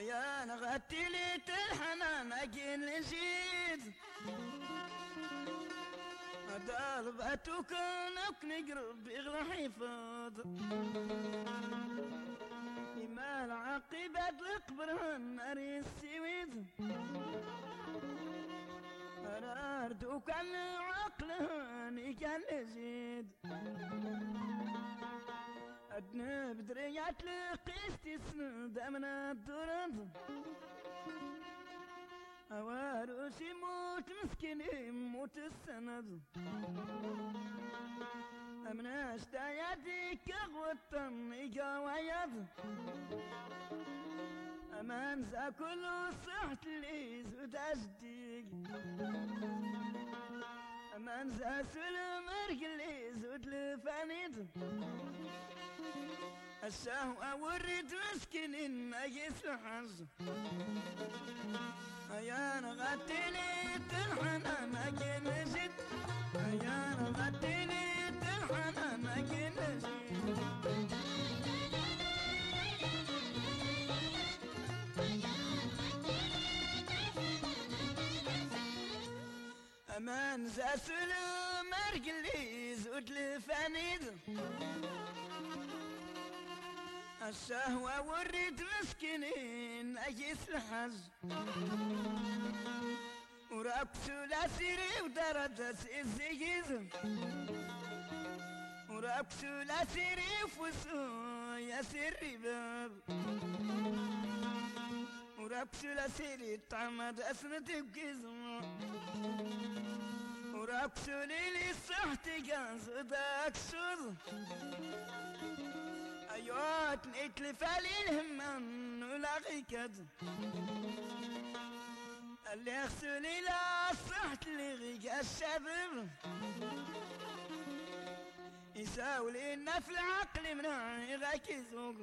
يا نغتي لي الحنان أكيد نجيب ضربتك نك نقرب يغلى حفاظ بما العاقبة القبر النار السويد أردو كان عقلاني كان لزيد أدنى بدريات لقيست سند من الدرد أواروس يموت مسكين يموت السند. أمناش داياتك غوطن ويض أمان كل صحت لي زود أجديك أمان زا سلم أرجلي زود لفانيد الشهوة ورد مسكين ما يا أمان زا سلم أرجلي زود لفانيد الشهوة ورد مسكينين أجيس الحج. ورقص الأسيري ودرد الزيز ورقص الأسيري فسو يسير باب ورقص الأسيري طعمد أسنة بكزم ورقص ليلي صحتي قاصد أكسد أيوات نتلف علي الهمان ولا كد اللي يغسل إلى صحت اللي غيق الشباب يساوي لنا في العقل من غاك يزوق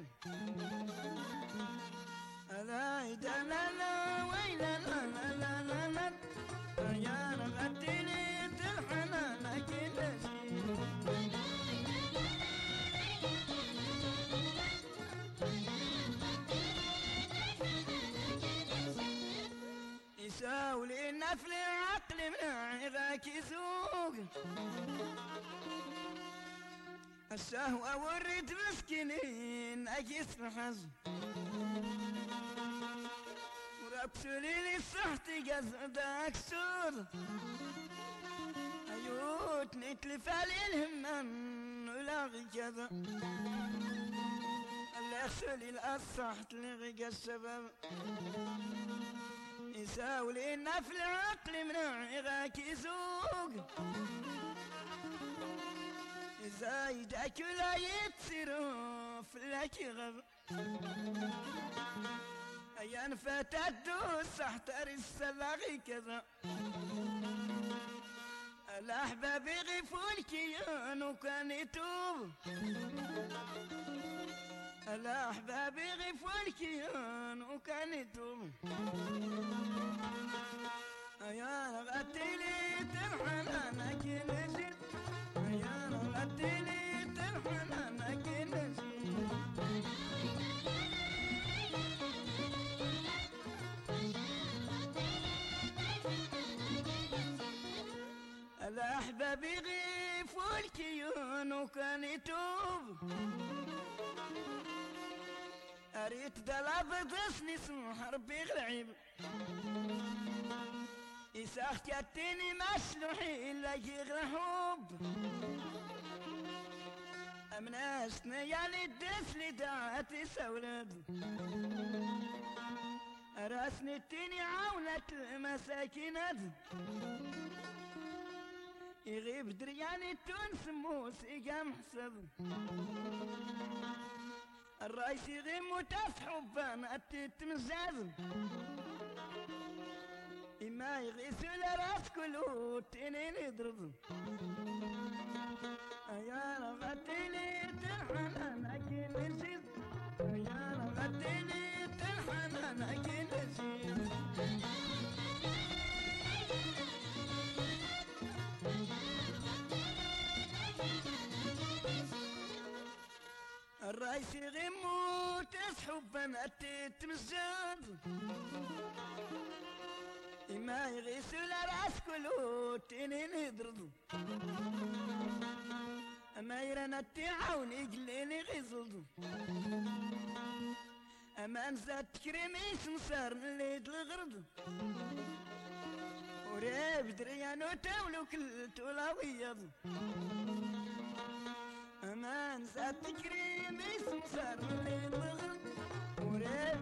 لا يدا في العقل من عذاك يسوق الشهوة ورد مسكينين أجيس الحظ. ورقص لي صحتي قصدك سود أيوت نتلف علي الهمان ولاغي كذا اللي يغسل الأصحت لغي الشباب لنا في العقل من عغاك يسوق زايدك لا يتصرف لك غب أيان فتات سحتر السلاغي كذا. الأحباب يغفون كيان وكان يتوب. الأحباب يغفون كيان وكان يتوب. الكيون وكان يتوب أريت دلاب تصني سمح ربي غرعيب إساخ كتني مسلوحي لك غرحوب أمناشتني يعني الدس لدعاتي سولد راسني التاني عاونة المساكين يغيب درياني التونس موسيقى محسب الرئيس يغيب متفحب أنا تتمزاز إما يغيس راس كله تنين يضرب. يا رغتني تنحنى لكن نسيت. يا رغتني تنحنى أنا تتمزد ما يغسل رأس كلو تيني ندرد ما يرانا تعاوني قليني غزلد أما نزاد تكريمي سمسار نليد الغرد وريب دريانو تاولو كل تولاويض أما نزاد تكريمي سمسار نليد الغرد وريب